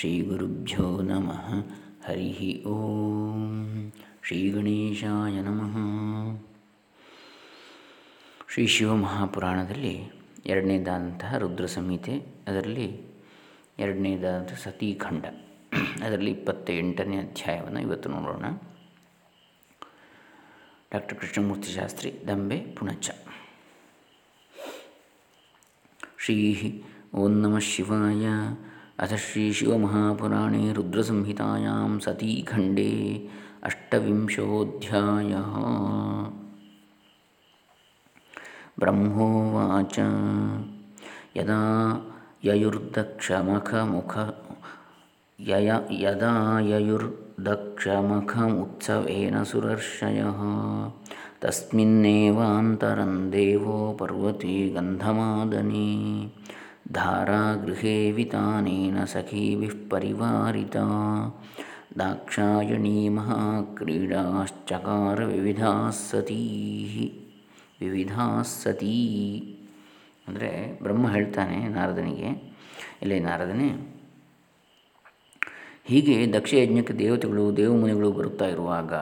ಶ್ರೀಗುರುಭ್ಯೋ ನಮಃ ಹರಿ ಓಂ ಶ್ರೀ ಗಣೇಶಾಯ ನಮಃ ಶ್ರೀ ಶಿವಮಹಾಪುರಾಣದಲ್ಲಿ ಎರಡನೇದಾದಂತಹ ರುದ್ರ ಸಂಹಿತೆ ಅದರಲ್ಲಿ ಎರಡನೇದಾದಂಥ ಸತೀಖಂಡ, ಅದರಲ್ಲಿ ಇಪ್ಪತ್ತ ಎಂಟನೇ ಅಧ್ಯಾಯವನ್ನು ಇವತ್ತು ನೋಡೋಣ. ಡಾಕ್ಟರ್ ಕೃಷ್ಣಮೂರ್ತಿ ಶಾಸ್ತ್ರಿ, ದಂಬೆ ಪುಣಚ. ಶ್ರೀ ಓಂ ನಮಃ ಶಿವಾಯ. अथ श्रीशिवमहापुराणे रुद्रसंहितायां सतीखण्डे अष्टविंशोऽध्यायः। ब्रह्मोवाच। यदा ययुर्दक्षमखमुख यय यदा ययुर्दक्षमखमुत्सवेन सुरर्षयः तस्मिन्नेवान्तरं देवो पर्वते गन्धमादने। ಗಂಧಮಾದನೆ धारागृहे वितानेन सखीभिः परिवारिता दाक्षायणी महाक्रीडाश्चकार विविधाः सती ವಿವಿಧಾಃ ಸತೀ ಅಂದರೆ ಬ್ರಹ್ಮ ಹೇಳ್ತಾನೆ ನಾರದನಿಗೆ ಇಲ್ಲೇ ನಾರದನೇ ಹೀಗೆ ದಕ್ಷ ಯಜ್ಞಕ್ಕೆ ದೇವತೆಗಳು ದೇವಮುನಿಗಳು ಬರುತ್ತಾ ಇರುವಾಗ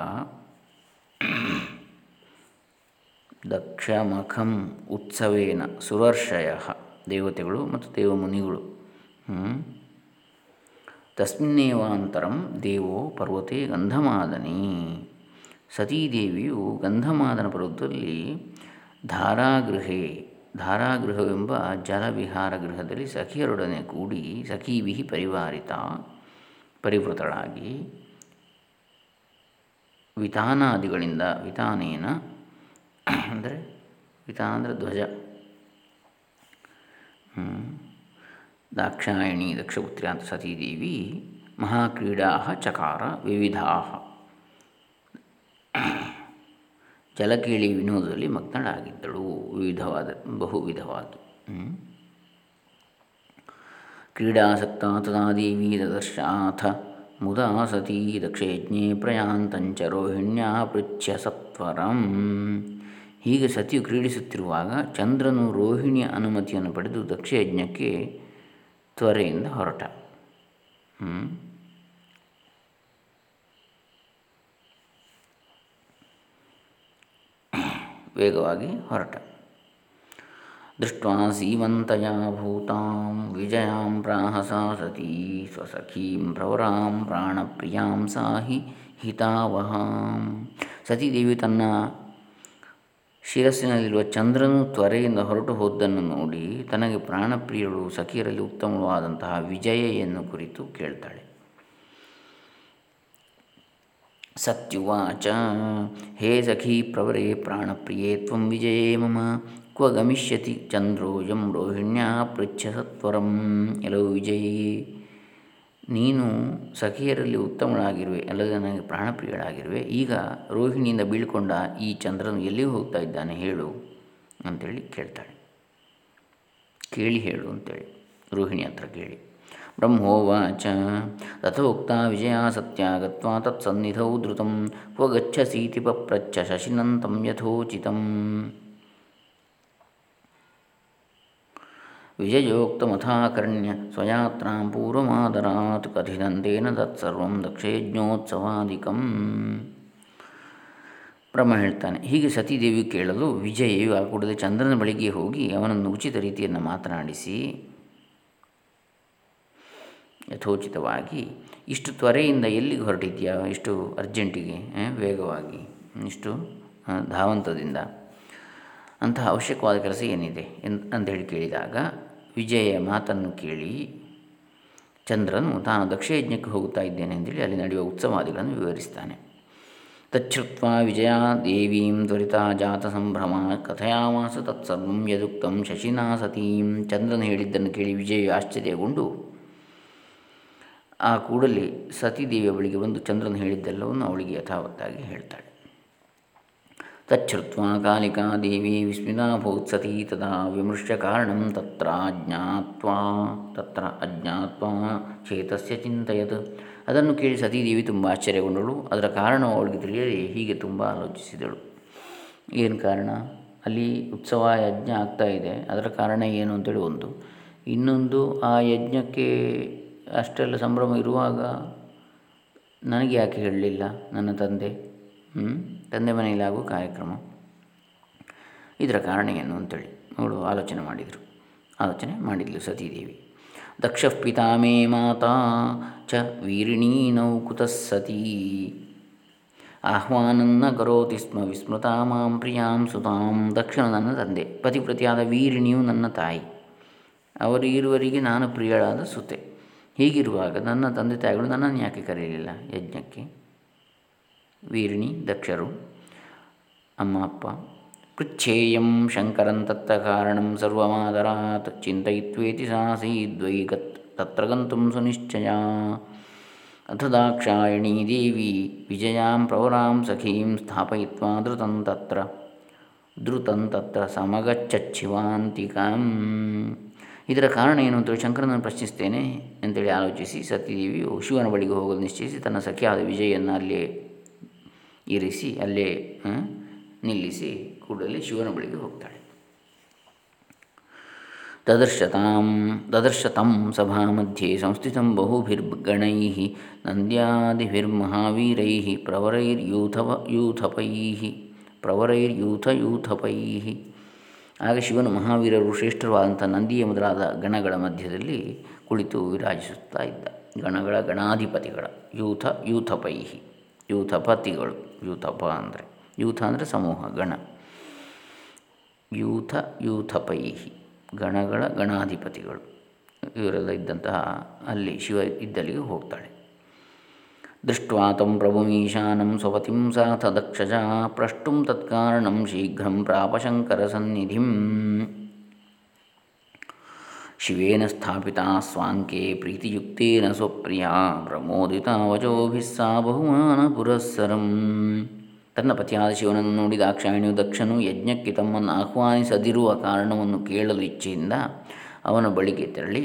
ದಕ್ಷ ಮಖಂ ಉತ್ಸವೇನ ಸುರರ್ಷಯ ದೇವತೆಗಳು ಮತ್ತು ದೇವಮುನಿಗಳು ತಸ್ಮಿನ್ನೇವಾಂತರಂ ದೇವೋ ಪರ್ವತೆ ಗಂಧಮಾದನಿ. ಸತೀದೇವಿಯು ಗಂಧಮಾದನ ಪರ್ವತದಲ್ಲಿ ಧಾರಾಗೃಹೆ, ಧಾರಾಗೃಹವೆಂಬ ಜಲವಿಹಾರ ಗೃಹದಲ್ಲಿ ಸಖಿಯರೊಡನೆ ಕೂಡಿ ಸಖೀವಿಹಿ ಪರಿವಾರಿತ, ಪರಿವೃತಳಾಗಿ ವಿತಾನಾದಿಗಳಿಂದ ವಿತಾನೇನ, ಅಂದರೆ ವಿತಾನ ಅಂದರೆ ಧ್ವಜ. ದಾಕ್ಷಾಯಣಿ ಅಂತ ಸತೀದೇವಿ ಮಹಾಕ್ರೀಡಾ ಚಕಾರ ವಿವಿಧಾ ಜಲಕೇಳಿ ವಿನೋದದಲ್ಲಿ ಮಗ್ನಳಾಗಿದ್ದಳು. ವಿವಿಧವಾದ ಬಹುವಿಧವಾಗಿ ಕ್ರೀಡಾಸಕ್ತ ತದಾ ದೇವಿ ದದರ್ಶಾಥ ಮುದಾ ಸತೀ ದಕ್ಷಯಜ್ಞೆ ಪ್ರಯಾಂತಂಚ ರೋಹಿಣ್ಯಾ ಪೃಚ್ಛ ಸತ್ವರಂ. ಹೀಗೆ ಸತಿಯು ಕ್ರೀಡಿಸುತ್ತಿರುವಾಗ ಚಂದ್ರನು ರೋಹಿಣಿಯ ಅನುಮತಿಯನ್ನು ಪಡೆದು ದಕ್ಷಯಜ್ಞಕ್ಕೆ ತ್ವರೆಯಿಂದ ಹೊರಟ. ವೇಗವಾಗಿ ಹೊರಟ. ದೃಷ್ಟ ಸೀಮಂತಯ ಭೂತಾಂ ವಿಜಯಾಂ ಪ್ರಾಹಸಾ ಸತೀ ಸ್ವಸಖೀಂ ಪ್ರವರಾಂ ಪ್ರಾಣಪ್ರಿಯಾಂ ಸಾಹಿ ಹಿತಾವಹಾಂ. ಸತೀದೇವಿ ತನ್ನ ಶಿರಸ್ಸಿನಲ್ಲಿರುವ ಚಂದ್ರನು ತ್ವರೆಯಿಂದ ಹೊರಟು ಹೋದ್ದನ್ನು ನೋಡಿ ತನಗೆ ಪ್ರಾಣಪ್ರಿಯಳು ಸಖಿಯರಲ್ಲಿ ಉತ್ತಮವಾದಂತಹ ವಿಜಯೆಯನ್ನು ಕುರಿತು ಕೇಳ್ತಾಳೆ. ಸತ್ಯುವಾಚ, ಹೇ ಸಖಿ ಪ್ರವರೆ ಪ್ರಾಣಪ್ರಿಯೇ, ತ್ವಂ ವಿಜಯೇ ಮಮ, ಕ್ವ ಗಮಿಷ್ಯತಿ ಚಂದ್ರೋಯಂ ರೋಹಿಣ್ಯಾ ಪೃಚ್ಛ ಸತ್ವರಂ ವಿಜಯೇ. ನೀನು ಸಖಿಯರಲ್ಲಿ ಉತ್ತಮಳಾಗಿರುವೆ, ಅಲ್ಲದೆ ನನಗೆ ಪ್ರಾಣಪ್ರಿಯಳಾಗಿರುವೆ. ಈಗ ರೋಹಿಣಿಯಿಂದ ಬೀಳ್ಕೊಂಡ ಈ ಚಂದ್ರನು ಎಲ್ಲಿಗೆ ಹೋಗ್ತಾ ಇದ್ದಾನೆ ಹೇಳು ಅಂತೇಳಿ ಕೇಳ್ತಾಳೆ. ಕೇಳಿ ಹೇಳು ಅಂತೇಳಿ ರೋಹಿಣಿ ಹತ್ರ ಕೇಳಿ. ಬ್ರಹ್ಮೋವಾಚ ತಥೋಕ್ತ ವಿಜಯ ಸತ್ಯ ಗತ್ವಾ ತತ್ಸನ್ನಿಧೌ ಧೃತಂ ಕ್ವ ಗಚ್ಚಸೀತಿ ಪಪ್ರಚ್ಛ ಶಶಿನಂತಂ ಯಥೋಚಿತಂ. ವಿಜಯೋಕ್ತಮಥಾಕರ್ಣ್ಯ ಸ್ವಯಾತ್ರಾಂ ಪೂರ್ವಮಾದರಾತ್ ಕಥಿತಂತೇನ ತತ್ಸರ್ವಂ ದಕ್ಷಯಜ್ಞೋತ್ಸವಾದಿಕಂ ಬ್ರಹ್ಮ ಹೇಳ್ತಾನೆ, ಹೀಗೆ ಸತೀದೇವಿ ಕೇಳಲು ವಿಜಯು ಆ ಕೂಡಲೇ ಚಂದ್ರನ ಬಳಿಗೆ ಹೋಗಿ ಅವನನ್ನು ಉಚಿತ ರೀತಿಯನ್ನು ಮಾತನಾಡಿಸಿ, ಯಥೋಚಿತವಾಗಿ, ಇಷ್ಟು ತ್ವರೆಯಿಂದ ಎಲ್ಲಿಗೆ ಹೊರಟಿದ್ಯಾ, ಇಷ್ಟು ಅರ್ಜೆಂಟಿಗೆ ವೇಗವಾಗಿ, ಇಷ್ಟು ಧಾವಂತದಿಂದ, ಅಂತಹ ಅವಶ್ಯಕವಾದ ಕೆಲಸ ಏನಿದೆ ಅಂತ ಹೇಳಿ ಕೇಳಿದಾಗ ವಿಜಯ ಮಾತನ್ನು ಕೇಳಿ ಚಂದ್ರನು ತಾನು ದಕ್ಷಯಜ್ಞಕ್ಕೆ ಹೋಗುತ್ತಾ ಇದ್ದೇನೆ ಅಂತೇಳಿ ಅಲ್ಲಿ ನಡೆಯುವ ಉತ್ಸವಾದಿಗಳನ್ನು ವಿವರಿಸ್ತಾನೆ. ತಚ್ಛ್ರುತ್ವ ವಿಜಯ ದೇವೀಂ ತ್ವರಿತ ಜಾತ ಸಂಭ್ರಮ ಕಥಯಾಮಾಸ ತತ್ಸರ್ವ ಯದುಕ್ತಂ ಶಶಿನಾ ಸತೀಂ. ಚಂದ್ರನು ಹೇಳಿದ್ದನ್ನು ಕೇಳಿ ವಿಜಯ ಆಶ್ಚರ್ಯಗೊಂಡು, ಆ ಕೂಡಲೇ ಸತೀದೇವಿಯ ಬಳಿಗೆ ಬಂದು ಚಂದ್ರನು ಹೇಳಿದ್ದೆಲ್ಲವನ್ನು ಅವಳಿಗೆ ಯಥಾವತ್ತಾಗಿ ಹೇಳ್ತಾಳೆ. ತಚ್ಛ್ರುತ್ವ ಕಾಲಿಕಾ ದೇವಿ ವಿಸ್ಮಿತಾಭೂತ್ಸತಿ ತದಾ ವಿಮೃಶ್ಯ ಕಾರಣಂ ತತ್ರ ಅಜ್ಞಾತ್ವಾ ತತ್ರ ಅಜ್ಞಾತ್ವಾ ಚೇತಸ್ಯ ಚಿಂತೆಯತ್ ಅದನ್ನು ಕೇಳಿ ಸತೀದೇವಿ ತುಂಬ ಆಶ್ಚರ್ಯಗೊಂಡಳು. ಅದರ ಕಾರಣ ಅವಳಿಗೆ ತಿಳಿಯದೆ ಹೀಗೆ ತುಂಬ ಆಲೋಚಿಸಿದಳು. ಏನು ಕಾರಣ? ಅಲ್ಲಿ ಉತ್ಸವ ಯಜ್ಞ ಆಗ್ತಾ ಇದೆ. ಅದರ ಕಾರಣ ಏನು ಅಂತೇಳಿ ಒಂದು. ಇನ್ನೊಂದು, ಆ ಯಜ್ಞಕ್ಕೆ ಅಷ್ಟೆಲ್ಲ ಸಂಭ್ರಮ ಇರುವಾಗ ನನಗೆ ಯಾಕೆ ಹೇಳಲಿಲ್ಲ? ನನ್ನ ತಂದೆ? ತಂದೆ ಮನೆಯಲ್ಲಿ ಆಗುವ ಕಾರ್ಯಕ್ರಮ. ಇದರ ಕಾರಣ ಏನು ಅಂತೇಳಿ ನೋಡು, ಆಲೋಚನೆ ಮಾಡಿದರು. ಆಲೋಚನೆ ಮಾಡಿದ್ಲು ಸತೀದೇವಿ. ದಕ್ಷ ಪಿತಾ ಮೇ ಮಾತಾ ಚ ವೀರಿಣೀ ನೌಕುತ ಸತೀ. ಆಹ್ವಾನನ್ನ ಕರೋತಿ ಸ್ಮ ವಿಸ್ಮೃತ ಮಾಂ ಪ್ರಿಯಾಂ ಸುತಾಂ ದಕ್ಷಿಣ ನನ್ನ ತಂದೆ ಪತಿಪ್ರತಿಯಾದ ವೀರಿಣಿಯು ನನ್ನ ತಾಯಿ. ಅವರು ಇರುವರಿಗೆ ನಾನು ಪ್ರಿಯಳಾದ ಸುತೆ. ಹೀಗಿರುವಾಗ ನನ್ನ ತಂದೆ ತಾಯಿಗಳು ನನ್ನನ್ನು ಯಾಕೆ ಕರೆಯಲಿಲ್ಲ ಯಜ್ಞಕ್ಕೆ? ವೀರಿಣಿ, ದಕ್ಷರು, ಅಮ್ಮ, ಅಪ್ಪ, ಪೃಚ್ಛೇಯಂ ಶಂಕರಂ ತತ್ತ ಕಾರಣಂ ಸರ್ವಮಾದರಾತ್, ಚಿಂತಯಿತ್ವೇತಿ ಸಾಸೀದ್ವೈಗತ್ ತತ್ರ ಗಂತುಂ ಸುನಿಶ್ಚಯ ಅಥ ದಾಕ್ಷಾಯಣೀ ದೇವಿ, ವಿಜಯಾಂ ಪ್ರವರಾಂ ಸಖೀಂ ಸ್ಥಾಪಯಿತ್ವಾ ಧೃತಂ ತತ್ರ ಧೃತಂ ತತ್ರ ಸಮಗಚ್ಚಿವಾಂತಿಕಾಂ ಇದರ ಕಾರಣ ಏನು ಅಂತೇಳಿ ಶಂಕರನನ್ನು ಪ್ರಶ್ನಿಸ್ತೇನೆ ಅಂತೇಳಿ ಆಲೋಚಿಸಿ, ಸತೀದೇವಿಯು ಶಿವನ ಬಳಿಗೆ ಹೋಗಲು ನಿಶ್ಚಯಿಸಿ, ತನ್ನ ಸಖಿಯಾದ ವಿಜಯನ್ನು ಅಲ್ಲೇ ಇರಿಸಿ, ಅಲ್ಲೇ ನಿಲ್ಲಿಸಿ ಕೂಡಲೇ ಶಿವನ ಬಳಿಗೆ ಹೋಗ್ತಾಳೆ. ತದರ್ಶತಾಂ, ತದರ್ಶತಂ ಸಭಾ ಮಧ್ಯೆ ಸಂಸ್ಥಿತ ಬಹುಭಿರ್ಗಣೈ ನಂದ್ಯಾದಿಭಿರ್ಮಹಾವೀರೈ ಪ್ರವರೈರ್ಯೂಥವ ಯೂಥಪೈ ಪ್ರವರೈರ್ಯೂಥಯೂಥಪೈ ಆಗ ಶಿವನು ಮಹಾವೀರರು ಶ್ರೇಷ್ಠವಾದಂಥ ನಂದಿಯ ಮೊದಲಾದ ಗಣಗಳ ಮಧ್ಯದಲ್ಲಿ ಕುಳಿತು ವಿರಾಜಿಸುತ್ತಾ ಇದ್ದ. ಗಣಗಳ ಗಣಾಧಿಪತಿಗಳ, ಯೂಥ ಯೂಥಪೈ ಯೂಥಪತಿಗಳು ಯೂಥಪ ಅಂದರೆ, ಯೂಥ ಅಂದರೆ ಸಮೂಹ, ಗಣ. ಯೂಥ ಯೂಥಪೈ ಗಣಗಳ ಗಣಾಧಿಪತಿಗಳು. ಇವರೆಲ್ಲ ಇದ್ದಂತಹ ಅಲ್ಲಿ ಶಿವ ಇದ್ದಲ್ಲಿಗೆ ಹೋಗ್ತಾಳೆ. ದೃಷ್ಟ್ವಾ ತಂ ಪ್ರಭುಮೀಶಾನಂ ಸ್ವತಿಂ ಸಾಥ ದಕ್ಷಜ ಪ್ರಷ್ಟುಂ ತತ್ಕಾರಣಂ ಶೀಘ್ರಂ ಪ್ರಾಪಶಂಕರ ಸನ್ನಿಧಿಂ. ಶಿವೇನ ಸ್ಥಾಪಿತ ಸ್ವಾಂಕೆ ಪ್ರೀತಿಯುಕ್ತೇನ ಸ್ವಪ್ರಿಯ ಪ್ರಮೋದಿತ ವಚೋಭಿಸ್ಸಾ ಬಹುಮಾನ ಪುರಸ್ಸರಂ ತನ್ನ ಪತಿಯಾದ ಶಿವನನ್ನು ನೋಡಿ ದಾಕ್ಷಾಯಣಿಯು ದಕ್ಷನು ಯಜ್ಞಕ್ಕೆ ತಮ್ಮನ್ನು ಆಹ್ವಾನಿಸದಿರುವ ಕಾರಣವನ್ನು ಕೇಳಲು ಇಚ್ಛೆಯಿಂದ ಅವನ ಬಳಿಗೆ ತೆರಳಿ,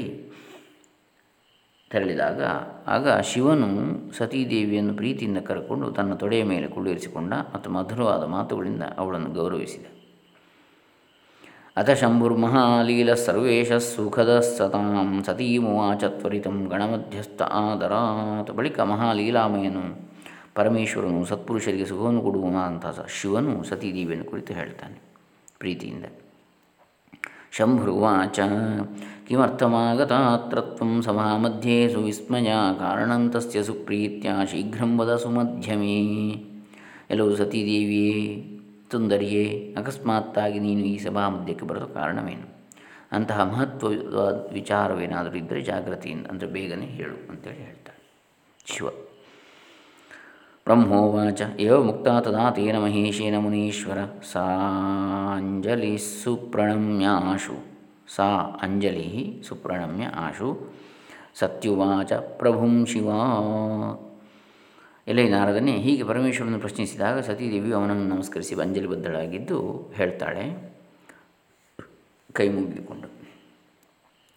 ತೆರಳಿದಾಗ ಆಗ ಶಿವನು ಸತೀದೇವಿಯನ್ನು ಪ್ರೀತಿಯಿಂದ ಕರೆಕೊಂಡು ತನ್ನ ತೊಡೆಯ ಮೇಲೆ ಕುಳ್ಳಿರಿಸಿಕೊಂಡ ಮತ್ತು ಮಧುರವಾದ ಮಾತುಗಳಿಂದ ಅವಳನ್ನು ಗೌರವಿಸಿದ. ಅಥ ಶಂಭುರ್ಮಹಾಲೀಲ ಸರ್ವೇಶ ಸುಖದ ಸತಾಂ ಸತೀಮುವಾಚ ತ್ವರಿತಂ ಗಣಮಧ್ಯಸ್ಥ ಆದರಾತ್ ಬಳಿಕ ಮಹಾಲೀಲಾಮಯನು ಪರಮೇಶ್ವರನು ಸತ್ಪುರುಷರಿಗೆ ಸುಖವನ್ನು ಕೊಡುವಂತಹ ಶಿವನು ಸತೀದೇವಿಯನ್ನು ಕುರಿತು ಹೇಳ್ತಾನೆ ಪ್ರೀತಿಯಿಂದ. ಶಂಭುರುವಾಚ ಕಿಮರ್ಥಮಾಗತಾತ್ರ ಸಭಾ ಮಧ್ಯೆ ಸುವಿಸ್ಮಯ ಕಾರಣಂತಸ್ಯ ಸುಪ್ರೀತ್ಯ ಶೀಘ್ರಂ ವದ ಸುಮಧ್ಯಮೇ ಎಲ್ಲೋ ಸತೀದೇವಿಯೇ ಸುಂದರಿಯೇ ಅಕಸ್ಮಾತ್ತಾಗಿ ನೀನು ಈ ಸಭಾ ಮಧ್ಯಕ್ಕೆ ಬರಲು ಕಾರಣವೇನು? ಅಂತಹ ಮಹತ್ವ ವಿಚಾರವೇನಾದರೂ ಇದ್ದರೆ ಜಾಗೃತಿಯಿಂದ ಅಂದರೆ ಬೇಗನೆ ಹೇಳು ಅಂತೇಳಿ ಹೇಳ್ತಾಳೆ. ಶಿವ. ಬ್ರಹ್ಮೋವಾಚ. ಏವ ಮುಕ್ತ ತದಾ ತೇನ ಮಹೇಶೇನ ಮುನೀಶ್ವರ ಸಾಂಜಲಿ ಸುಪ್ರಣಮ್ಯಾಶು ಸಾ ಅಂಜಲಿ ಸುಪ್ರಣಮ್ಯ ಆಶು. ಸತ್ಯುವಾಚ ಪ್ರಭುಂ ಶಿವ. ಎಲೆ ನಾರದನೇ ಹೀಗೆ ಪರಮೇಶ್ವರನ್ನು ಪ್ರಶ್ನಿಸಿದಾಗ ಸತೀದೇವಿಯು ಅವನನ್ನು ನಮಸ್ಕರಿಸಿ ಅಂಜಲಿ ಬದ್ಧಳಾಗಿದ್ದು ಹೇಳ್ತಾಳೆ. ಕೈ ಮುಗಿದುಕೊಂಡು.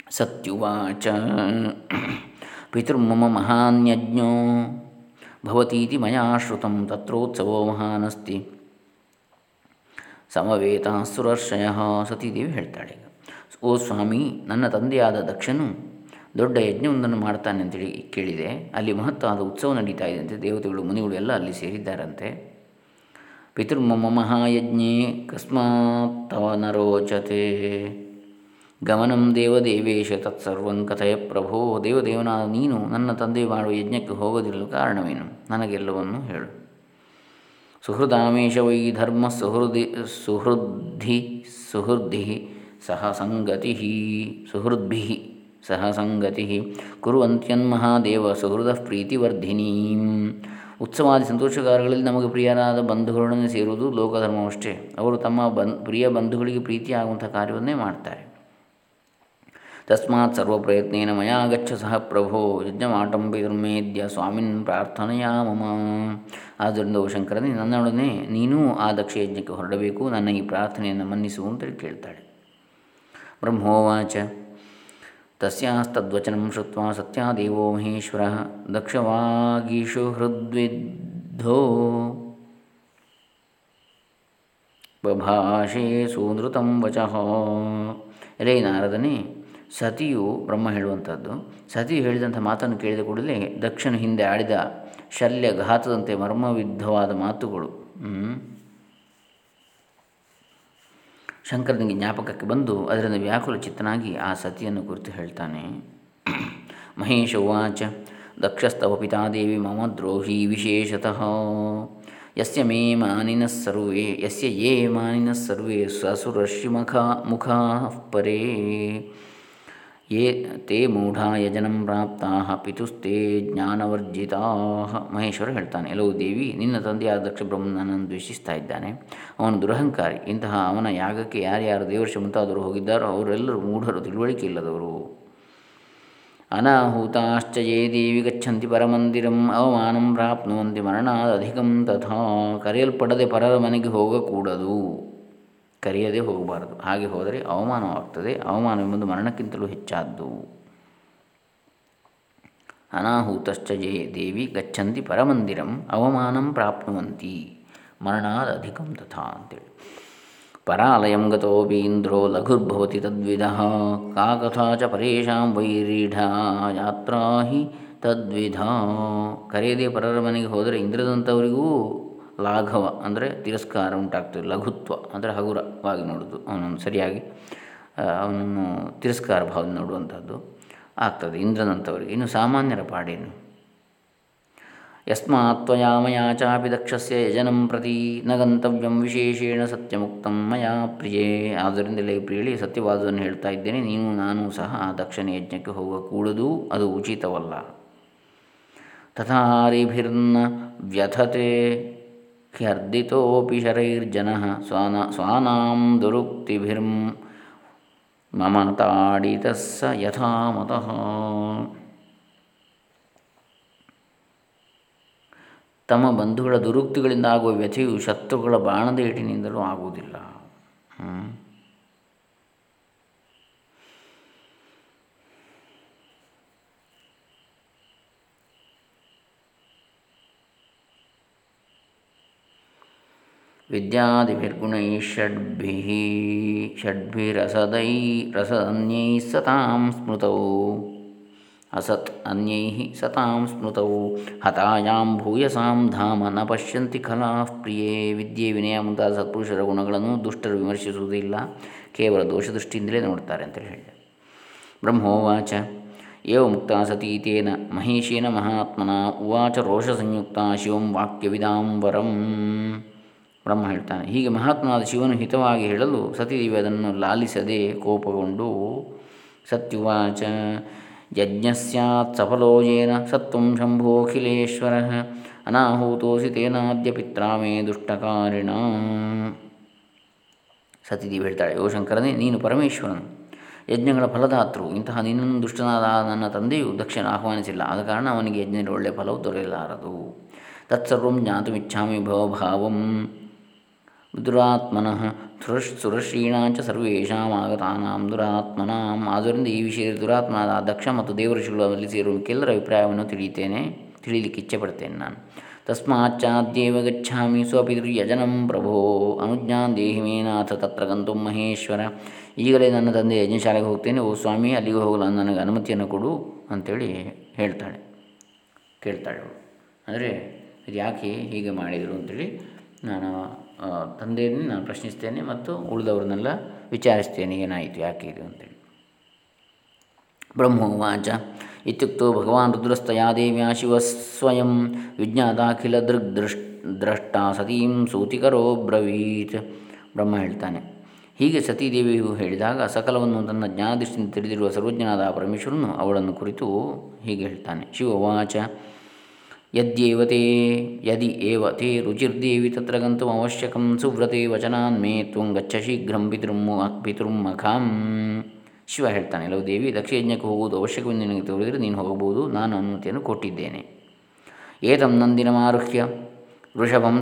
ಸತ್ಯುವಾಚ. ಪಿತೃಮಮ ಮಹಾನ್ಯಜ್ಞೋ. ಭವತೀತಿ ಮಯಾ ಶ್ರುತಂ ತತ್ರೋತ್ಸವೋ ಮಹಾನಸ್ತಿ. ಸಮವೇತ ಸುರರ್ಷಯ ಸತೀದೇವಿ ಹೇಳ್ತಾಳೆ. ಓ ಸ್ವಾಮಿ, ನನ್ನ ತಂದೆಯಾದ ದಕ್ಷನು ದೊಡ್ಡ ಯಜ್ಞವೊಂದನ್ನು ಮಾಡ್ತಾನೆ ಅಂತೇಳಿ ಕೇಳಿದೆ. ಅಲ್ಲಿ ಮಹತ್ವವಾದ ಉತ್ಸವ ನಡೀತಾ ಇದೆ ಅಂತೆ. ದೇವತೆಗಳು, ಮುನಿಗಳು ಎಲ್ಲ ಅಲ್ಲಿ ಸೇರಿದ್ದಾರಂತೆ. ಪಿತೃಮಮ ಮಹಾಯಜ್ಞೆ ಕಸ್ಮಾತ್ ತವ ನರೋಚತೆ ಗಮನಂ ದೇವದೇವೇಶ ತತ್ಸರ್ವಂ ಕಥಯ ಪ್ರಭೋ. ದೇವದೇವನಾದ ನೀನು ನನ್ನ ತಂದೆ ಮಾಡುವ ಯಜ್ಞಕ್ಕೆ ಹೋಗೋದಿರಲು ಕಾರಣವೇನು? ನನಗೆಲ್ಲವನ್ನು ಹೇಳು. ಸುಹೃದಾಮೇಶ ವೈ ಧರ್ಮ ಸುಹೃದಿ, ಸುಹೃದ್ಧಿ ಸುಹೃದ್ಧಿ ಸಹ ಸಂಗತಿ ಸುಹೃದ್ಭಿ ಸಹ ಸಂಗತಿ ಕುರುವಂತ್ಯನ್ಮಹಾದೇವ ಸುಹೃದ ಪ್ರೀತಿವರ್ಧಿನೀ. ಉತ್ಸವಾದಿ ಸಂತೋಷಕಾರಗಳಲ್ಲಿ ನಮಗೆ ಪ್ರಿಯರಾದ ಬಂಧುಗಳೊಡನೆ ಸೇರುವುದು ಲೋಕಧರ್ಮವಷ್ಟೇ ಅವರು ತಮ್ಮ ಬನ್, ಪ್ರಿಯ ಬಂಧುಗಳಿಗೆ ಪ್ರೀತಿಯಾಗುವಂಥ ಕಾರ್ಯವನ್ನೇ ಮಾಡ್ತಾರೆ. ತಸ್ಮಾತ್ ಸರ್ವಪ್ರಯತ್ನೇನ ಮಯಾ ಗಚ್ಚ ಸಹ ಪ್ರಭೋ ಯಜ್ಞಮಾಟಂ ಪಿತೃಮೇದ್ಯ ಸ್ವಾಮಿನ್ ಪ್ರಾರ್ಥನೆಯ ಮಮ. ಆದ್ದರಿಂದ ಓ ಶಂಕರನೇ, ನನ್ನೊಡನೆ ನೀನೂ ಆ ದಕ್ಷ ಯಜ್ಞಕ್ಕೆ ಹೊರಡಬೇಕು. ನನ್ನ ಈ ಪ್ರಾರ್ಥನೆಯನ್ನು ಮನ್ನಿಸು ಅಂತೇಳಿ ಕೇಳ್ತಾಳೆ. ಬ್ರಹ್ಮೋವಾಚ. ತಸ್ಯಾಸ್ತದ್ವಚನಂ ಶುತ್ವ ಸತ್ಯದೇವೋ ಮಹೇಶ್ವರ ದಕ್ಷವಾಗಿಷು ಹೃದ್ವಿದ್ಧೋ ಬಭಾಷೆ ಸೂನೃತಂ ವಚಃ ರೇ ನಾರದನೇ ಸತಿಯು ಬ್ರಹ್ಮ ಹೇಳುವಂಥದ್ದು ಸತಿಯು ಹೇಳಿದಂಥ ಮಾತನ್ನು ಕೇಳಿದ ಕೂಡಲೇ ದಕ್ಷನ ಹಿಂದೆ ಆಡಿದ ಶಲ್ಯ ಘಾತದಂತೆ ಮರ್ಮವಿದ್ಧವಾದ ಮಾತುಗಳು. ಶಂಕರನಿಗೆ ಜ್ಞಾಪಕಕ್ಕೆ ಬಂದು ಅದರಿಂದ ವ್ಯಾಕುಲ ಚಿತ್ತನಾಗಿ ಆ ಸತಿಯನ್ನು ಕುರಿತು ಹೇಳ್ತಾನೆ. ಮಹೇಶ ಉವಾಚ, ದಕ್ಷಸ್ತವ ಪಿತಾದೇವಿ ಮಮ ದ್ರೋಹಿ ವಿಶೇಷತಃ. ಯಸ್ಯ ಮೇ ಮಾನಿನ ಸರ್ವೇ, ಯಸ್ಯ ಯೇ ಮಾನಿನ ಸರ್ವೇ ಸಸುರಶ್ರಿಮುಖ ಮುಖ ಪರೇ. ಯೇ ತೇ ಮೂಢಾ ಯಜನಂ ಪ್ರಾಪ್ತಾ ಪಿತುಸ್ತೇ ಜ್ಞಾನವರ್ಜಿತಾ ಮಹೇಶ್ವರ ಹೇಳ್ತಾನೆ ಎಲ್ಲೋ ದೇವಿ, ನಿನ್ನ ತಂದೆಯಾದ ದಕ್ಷ ಬ್ರಹ್ಮನನ್ನು ದ್ವೇಷಿಸ್ತಾ ಇದ್ದಾನೆ. ಅವನು ದುರಹಂಕಾರಿ, ಇಂತಹ ಅವನ ಯಾಗಕ್ಕೆ ಯಾರ್ಯಾರು ದೇವರ್ಷ ಮುಂತಾದವರು ಹೋಗಿದ್ದಾರೋ ಅವರೆಲ್ಲರೂ ಮೂಢರು, ತಿಳುವಳಿಕೆ ಇಲ್ಲದವರು. ಅನಾಹುತಾಶ್ಚ ಯೇ ದೇವಿ ಗಚ್ಚಂತಿ ಪರಮಂದಿರಂ, ಅವಮಾನಂ ಪ್ರಾಪ್ನುವಂತಿ ಮರಣಾದಧಿಕಂ ತಥಾ, ಕರೆಯಲ್ಪಡದೆ ಪರರ ಮನೆಗೆ ಹೋಗಕೂಡದು. ಕರೆಯದೇ ಹೋಗಬಾರದು. ಹಾಗೆ ಹೋದರೆ ಅವಮಾನವಾಗ್ತದೆ. ಅವಮಾನವೆಂಬುದು ಮರಣಕ್ಕಿಂತಲೂ ಹೆಚ್ಚಾದ್ದು. ಅನಾಹುತಶ್ಚ ಜೇ ದೇವಿ ಗಚ್ಚಂತಿ ಪರಮಂದಿರಂ ಅವಮಾನಂ ಪ್ರಾಪ್ನುವಂತಿ. ಮರಣಾದ ಅಧಿಕಂ ತಥಾ ಅಂತೇಳಿ. ಪರಾಲಯಂ ಗತೋಪೀಂದ್ರೋ ಲಘುರ್ಭವತಿ ತದ್ವಿಧ. ಕಾ ಕಥಾ ಚ ಪರೇಶಾಂ ವೈರೀಢಾ ಯಾತ್ರಾ ಹಿ ತದ್ವಿಧ. ಕರೆಯದೇ ಪರರ ಮನೆಗೆ ಹೋದರೆ ಇಂದ್ರದಂಥವರಿಗೂ ಲಾಘವ ಅಂದರೆ ತಿರಸ್ಕಾರ ಉಂಟಾಗ್ತದೆ, ಲಘುತ್ವ ಅಂದರೆ ಹಗುರವಾಗಿ ನೋಡೋದು ಅವನನ್ನು ಸರಿಯಾಗಿ ಅವನನ್ನು ತಿರಸ್ಕಾರ ಭಾವನೆ ನೋಡುವಂಥದ್ದು ಆಗ್ತದೆ ಇಂದ್ರನಂಥವರಿಗೆ ಇನ್ನು ಸಾಮಾನ್ಯರ ಪಾಡೇನು? ಯಸ್ಮಾತ್ ತ್ವಯಾ ಮಯಾ ಚಾಪಿ ದಕ್ಷಸ್ಯ ಯಜನಂ ಪ್ರತಿ ನ ಗಂತವ್ಯಂ ವಿಶೇಷೇಣ ಸತ್ಯಮುಕ್ತಂ ಮಯಾ ಪ್ರಿಯೇ. ಆದ್ದರಿಂದಲೇ ಪ್ರಿಯಳಿ ಸತ್ಯವಾದವನ್ನು ಹೇಳ್ತಾ ಇದ್ದೇನೆ, ನೀನು ನಾನು ಸಹ ಆ ದಕ್ಷಿಣ ಯಜ್ಞಕ್ಕೆ ಹೋಗಕೂಡದು ಅದು ಉಚಿತವಲ್ಲ. ತಥಾರಿಭಿರ್ನ ವ್ಯಥತೆ ह्यर्दितोऽपि शरैर्जनः स्वाना स्वानां दुरुक्तिभिर्म मम ताडितः स यथामतः ತಮ್ಮ ಬಂಧುಗಳ ದುರುಕ್ತಿಗಳಿಂದ ಆಗುವ ವ್ಯಥೆಯು ಶತ್ರುಗಳ ಬಾಣದ ಏಟಿನಿಂದಲೂ ಆಗುವುದಿಲ್ಲ ವಿದ್ಯಾದಿಭಿರ್ಗುಣೈ ಷಡ್ಭಿ ಷಡ್ಭಿರಸದೈ ರಸದನ್ಯೈ ಸತಾಂ ಸ್ಮೃತೌ ಅಸತ್ ಅನ್ಯೈ ಸತಾಂ ಸ್ಮೃತೌ ಹತಾಯಾಂ ಭೂಯಸಾಂ ಧಾಮ ನ ಪಶ್ಯಂತಿ ಕಲಾಃ ಪ್ರಿಯೇ ವಿದ್ಯೆ ವಿನಯ ಮುಂತಾದ ಸತ್ಪುರುಷರ ಗುಣಗಳನ್ನು ದುಷ್ಟರು ವಿಮರ್ಶಿಸುವುದಿಲ್ಲ। ಕೇವಲ ದೋಷದೃಷ್ಟಿಯಿಂದಲೇ ನೋಡ್ತಾರೆ ಅಂತೇಳಿ ಹೇಳಿ ಬ್ರಹ್ಮೋವಾಚ ಏವ ಮುಕ್ತ ಸತೀ ತೇನ ಮಹೇಶೇನ ಮಹಾತ್ಮನ, ಉವಾಚ ರೋಷಸಂಯುಕ್ತ ಶಿವಂ ವಾಕ್ಯವಿದಾಂ ಬ್ರಹ್ಮ ಹೇಳ್ತಾನೆ. ಹೀಗೆ ಮಹಾತ್ಮನಾದ ಶಿವನು ಹಿತವಾಗಿ ಹೇಳಲು ಸತೀದೇವಿ ಅದನ್ನು ಲಾಲಿಸದೆ ಕೋಪಗೊಂಡು, ಸತ್ಯುವಾಚ ಯಜ್ಞ ಸ್ಯಾತ್ ಸಫಲೋಯೇನ ಸತ್ವಂ ಶಂಭೋಖಿಲೇಶ್ವರ ಅನಾಹೂತೋಸಿ ತೇನಾದ್ಯ ಪಿತ್ರಾಮೇ ದುಷ್ಟಕಾರಿಣ. ಸತೀದೇವಿ ಹೇಳ್ತಾಳೆ, ಓ ಶಂಕರನೇ, ನೀನು ಪರಮೇಶ್ವರನು. ಯಜ್ಞಗಳ ಫಲದಾತೃ, ಇಂತಹ ನಿನ್ನನ್ನು ದುಷ್ಟನಾದ ನನ್ನ ತಂದೆಯು ದಕ್ಷಿಣ ಆಹ್ವಾನಿಸಿಲ್ಲ. ಆದ ಕಾರಣ ಅವನಿಗೆ ಯಜ್ಞದಲ್ಲಿ ಒಳ್ಳೆಯ ಫಲವು ದೊರೆಯಲಾರದು. ತತ್ಸರ್ವಂ ಜ್ಞಾತುಮಿಚ್ಛಾಮಿ ಭವಭಾವಂ. ದುರಾತ್ಮನಃ ಸುರಶ್ ಸುರಶ್ರೀಣಾಂಚ ಸರ್ವೇಷಾಮಾಗತಾನಾಂ ದುರಾತ್ಮನಾಂ ಆದ್ದರಿಂದ ಈ ವಿಷಯ ದುರಾತ್ಮನಾದ ದಕ್ಷ ಮತ್ತು ದೇವಋಷಿಗಳು ಅಲ್ಲಿ ಸೇರುವ ಕೆಲರ ಅಭಿಪ್ರಾಯವನ್ನು ತಿಳಿಯುತ್ತೇನೆ ತಿಳಿಯಲಿಕ್ಕೆ ಇಚ್ಛೆ ಪಡ್ತೇನೆ ನಾನು. ತಸ್ಮಾಚ್ಚಾದ್ಯೇವ ಗಚ್ಚಾಮಿ ಯಜನಂ ಪ್ರಭೋ, ಅನುಜ್ಞಾನ್ ದೇಹಿ ಮೇನಾಥ ತತ್ರ ಗಂತು ಮಹೇಶ್ವರ. ಈಗಲೇ ನನ್ನ ತಂದೆ ಯಜ್ಞಶಾಲೆಗೆ ಹೋಗ್ತೇನೆ. ಓ ಸ್ವಾಮಿ, ಅಲ್ಲಿಗೆ ಹೋಗಲು ನನಗೆ ಅನುಮತಿಯನ್ನು ಕೊಡು ಅಂತೇಳಿ ಹೇಳ್ತಾಳೆ, ಕೇಳ್ತಾಳೆ ಅಂದರೆ, ಇದು ಯಾಕೆ ಹೀಗೆ ಮಾಡಿದರು ಅಂತೇಳಿ ನಾನು ತಂದೆಯನ್ನು ನಾನು ಪ್ರಶ್ನಿಸ್ತೇನೆ ಮತ್ತು ಉಳಿದವ್ರನ್ನೆಲ್ಲ ವಿಚಾರಿಸ್ತೇನೆ, ಏನಾಯಿತು, ಯಾಕೆ ಇದು ಅಂತೇಳಿ. ಬ್ರಹ್ಮೋವಾಚ ಇತ್ಯುಕ್ತೋ ಭಗವಾನ್ ರುದ್ರಸ್ತಯಾ ದೇವ್ಯಾ ಶಿವ ಸ್ವಯಂ ವಿಜ್ಞಾತಾಖಿಲ ದೃಗ್ ದೃಶ್ ದ್ರಷ್ಟ ಸತೀಂ ಸೂತಿಕರೋ ಬ್ರವೀತ್. ಬ್ರಹ್ಮ ಹೇಳ್ತಾನೆ, ಹೀಗೆ ಸತೀದೇವಿಯು ಹೇಳಿದಾಗ ಸಕಲವನ್ನು ತನ್ನ ಜ್ಞಾನದೃಷ್ಟಿಯಿಂದ ತಿಳಿದಿರುವ ಸರ್ವಜ್ಞನಾದ ಪರಮೇಶ್ವರನು ಅವಳನ್ನು ಕುರಿತು ಹೀಗೆ ಹೇಳ್ತಾನೆ ಶಿವವಾಚ ಯದ್ಯೇವ यदि ಯದಿ ಏವ ತೇ ರುಚಿರ್ದೇವಿ ತತ್ರ ಗಂತುಮ್ ಅವಶ್ಯಕಂ, ಸುವ್ರತೆ ವಚನಾನ್ ಮೇ ತ್ವಂ ಗಚ್ಚ ಶೀಘ್ರಂ ಪಿತೃಮ್ ಪಿತೃಮಖಾಂ ಶಿವ ಹೇಳ್ತಾನೆ ಲವ್ ದೇವಿ, ದಕ್ಷಯಜ್ಞಕ್ಕೆ ಹೋಗುವುದು ಅವಶ್ಯಕವೆಂದು ನಿನಗೆ ನೀನು ಹೋಗಬಹುದು, ನಾನು ಅನುಮತಿಯನ್ನು ಕೊಟ್ಟಿದ್ದೇನೆ. ಏತಂ ನಂದಿನಮಾರುಹ್ಯ ವೃಷಭಂ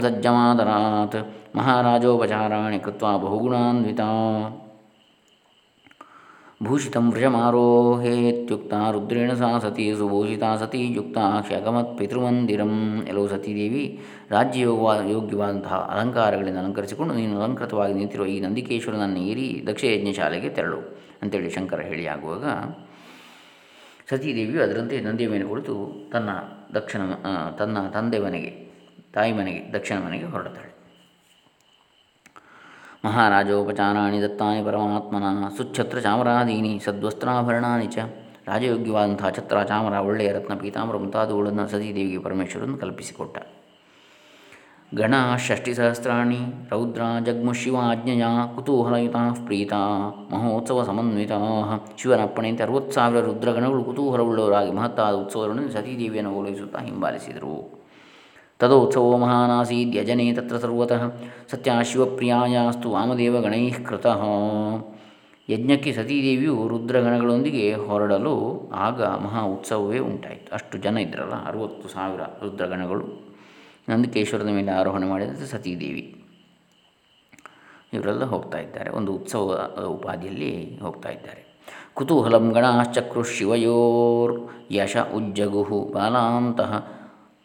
ಭೂಷಿತಂ ವೃಷಮಾರೋಹೇತ್ಯುಕ್ತ ರುದ್ರೇಣ ಸಾ ಸತಿ ಸುಭೂಷಿತಾ ಸತಿ ಯುಕ್ತ ಕ್ಷಗಮತ್ ಪಿತೃಮಂದಿರಂ ಎಲ್ಲವೂ ಸತೀದೇವಿ ರಾಜ್ಯಯೋಗವಾ ಯೋಗ್ಯವಾದಂತಹ ಅಲಂಕಾರಗಳಿಂದ ಅಲಂಕರಿಸಿಕೊಂಡು ನೀನು ಅಲಂಕೃತವಾಗಿ ನಿಂತಿರುವ ಈ ನಂದಿಕೇಶ್ವರನನ್ನು ಏರಿ ದಕ್ಷಯಜ್ಞ ಯಜ್ಞಶಾಲೆಗೆ ತೆರಳು ಅಂತೇಳಿ ಶಂಕರ ಹೇಳಿ ಆಗುವಾಗ ಸತೀದೇವಿಯು ಅದರಂತೆ ನಂದಿಯ ಮೇಲೆ ಕುಳಿತು ತನ್ನ ದಕ್ಷಿಣ ತನ್ನ ತಂದೆ ಮನೆಗೆ, ತಾಯಿ ಮನೆಗೆ ದಕ್ಷಿಣ ಮನೆಗೆ ಹೊರಡ್ತಾಳೆ ಮಹಾರಾಜೋಪಚಾರಾಣಿ ದತ್ತಾನಿ ಪರಮಾತ್ಮನ ಸುಚ್ಛತ್ರ ಚಾಮರಾದೀನಿ ಸದ್ವಸ್ತ್ರಾಭರಣಾನಿ ಚ ರಾಜಯೋಗ್ಯವಾದಂತಹ ಛತ್ರ ಚಾಮರ ಒಳ್ಳೆಯ ರತ್ನ ಪೀತಾಂಬರ ಮುಂತಾದವುಗಳನ್ನು ಸತೀದೇವಿಗೆ ಪರಮೇಶ್ವರನ್ನು ಕಲ್ಪಿಸಿಕೊಟ್ಟ। ಗಣ ಷಷ್ಟಿಸಹಸ್ರಾಣಿ ರೌದ್ರ ಜಗ್ಮು ಶಿವಾಜ್ಞೆಯ ಕುತೂಹಲಯುತ ಪ್ರೀತ, ಮಹೋತ್ಸವ ಸಮನ್ವಿತ। ಶಿವನಪ್ಪಣೆಯಂತೆ ಅರವತ್ತು ಸಾವಿರ ರುದ್ರಗಣಗಳು ಕುತೂಹಲವುಳ್ಳವರಾಗಿ ಮಹತ್ತಾದ ಉತ್ಸವಗಳನ್ನು ಸತೀದೇವಿಯನ್ನು ಓಲೈಸುತ್ತಾ ಹಿಂಬಾಲಿಸಿದರು। ತದೋತ್ಸವೋ ಮಹಾನಾಸೀದ್ಯಜನೆ ತತ್ರ ಸರ್ವತಃ ಸತ್ಯ ಶಿವಪ್ರಿಯಾಯಾಸ್ತು ವಾಮದೇವಗಣೈ ಕೃತಃ ಯಜ್ಞಕ್ಕೆ ಸತೀದೇವಿಯು ರುದ್ರಗಣಗಳೊಂದಿಗೆ ಹೊರಡಲು ಆಗ ಮಹಾ ಉತ್ಸವವೇ ಉಂಟಾಯಿತು. ಅಷ್ಟು ಜನ ಇದ್ರಲ್ಲ, ಅರುವತ್ತು ಸಾವಿರ ರುದ್ರಗಣಗಳು. ನಂದಿಕೇಶ್ವರದ ಮೇಲೆ ಆರೋಹಣ ಮಾಡಿದಂತೆ ಸತೀದೇವಿ ಇವರೆಲ್ಲ ಹೋಗ್ತಾ ಇದ್ದಾರೆ. ಒಂದು ಉತ್ಸವ ಉಪಾಧಿಯಲ್ಲಿ ಹೋಗ್ತಾ ಇದ್ದಾರೆ. ಕುತೂಹಲಂ ಗಣಾಶ್ಚಕ್ರು ಶಿವಯೋರ್ ಯಶ ಉಜ್ಜಗುಹು ಬಾಲಾಂತಹ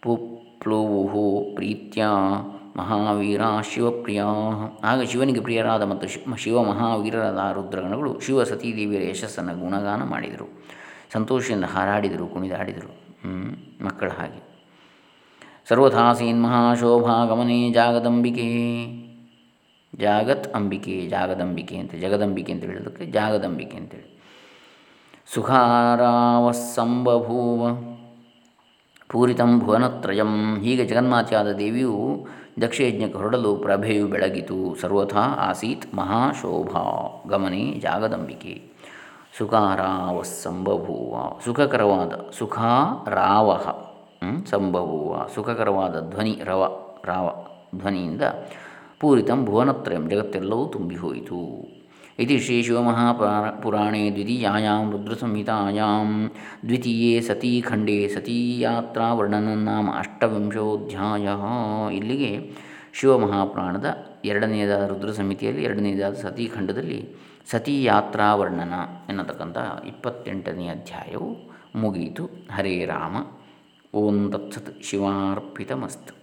ಪು ಪ್ಲುವು ಪ್ರೀತ್ಯ ಮಹಾವೀರ ಶಿವಪ್ರಿಯ ಆಗ ಶಿವನಿಗೆ ಪ್ರಿಯರಾದ ಮತ್ತು ಶಿವ ಮಹಾವೀರರಾದ ರುದ್ರಗಣಗಳು ಶಿವ ಸತೀದೇವಿಯರ ಯಶಸ್ಸನ್ನು ಗುಣಗಾನ ಮಾಡಿದರು ಸಂತೋಷದಿಂದ ಹಾರಾಡಿದರು ಕುಣಿದಾಡಿದರು ಮಕ್ಕಳ ಹಾಗೆ ಸರ್ವಥಾಸೀನ್ ಮಹಾಶೋಭಾ ಗಮನೆ ಜಾಗದಂಬಿಕೆ ಜಾಗತ್ ಅಂಬಿಕೆ ಜಾಗದಂಬಿಕೆ ಅಂತ ಜಗದಂಬಿಕೆ ಅಂತ ಹೇಳೋದಕ್ಕೆ ಜಾಗದಂಬಿಕೆ ಅಂತೇಳಿ ಸುಖಾರಾವಸ್ಸಂಬಭೂವ ಪೂರಿತಂ ಭುವನತ್ರಯಂ. ಹೀಗೆ ಜಗನ್ಮಾತೆಯಾದ ದೇವಿಯು ದಕ್ಷಯಜ್ಞಕ್ಕೆ ಹೊರಡಲು ಪ್ರಭೆಯು ಬೆಳಗಿತು. ಸರ್ವಥಾ ಆಸೀತ್ ಮಹಾಶೋಭಾ. ಗಮನೆ ಜಾಗದಂಬಿಕೆ. ಸುಖಾರಾವಸ್ಸಂಬಭೂವ ಸುಖಕರವಾದ ಸುಖಾರಾವ ಸಂಭವೂವ. ಸುಖಕರವಾದ ಧ್ವನಿ ರವ. ರಾವ. ಧ್ವನಿಯಿಂದ ಪೂರಿತಂ ಭುವನತ್ರಯಂ. ಜಗತ್ತೆಲ್ಲವೂ ತುಂಬಿ ಹೋಯಿತು इति श्रीशिवमहापुराणे द्वितीयायां रुद्रसंहितायां ದ್ವಿತೀಯೇ ಸತೀಖಂಡೇ ಸತೀಯಾತ್ರಾ ವರ್ಣನ ನಾಮ ಅಷ್ಟವಿಂಶೋಧ್ಯಾಯ ಇಲ್ಲಿಗೆ ಶಿವಮಹಾಪುರಾಣದ ಎರಡನೆಯದಾದ ರುದ್ರ ಸಮಿತಿಯಲ್ಲಿ ಎರಡನೆಯದಾದ ಸತೀಖಂಡದಲ್ಲಿ ಸತೀ ಯಾತ್ರಾ ವರ್ಣನ ಎನ್ನತಕ್ಕಂಥ ಇಪ್ಪತ್ತೆಂಟನೆಯ ಅಧ್ಯಾಯವು ಮುಗಿಯಿತು ಹರೇ ರಾಮ ಓಂ ತತ್ಸತ್ ಶಿವಾರ್ಪಿತಮಸ್ತು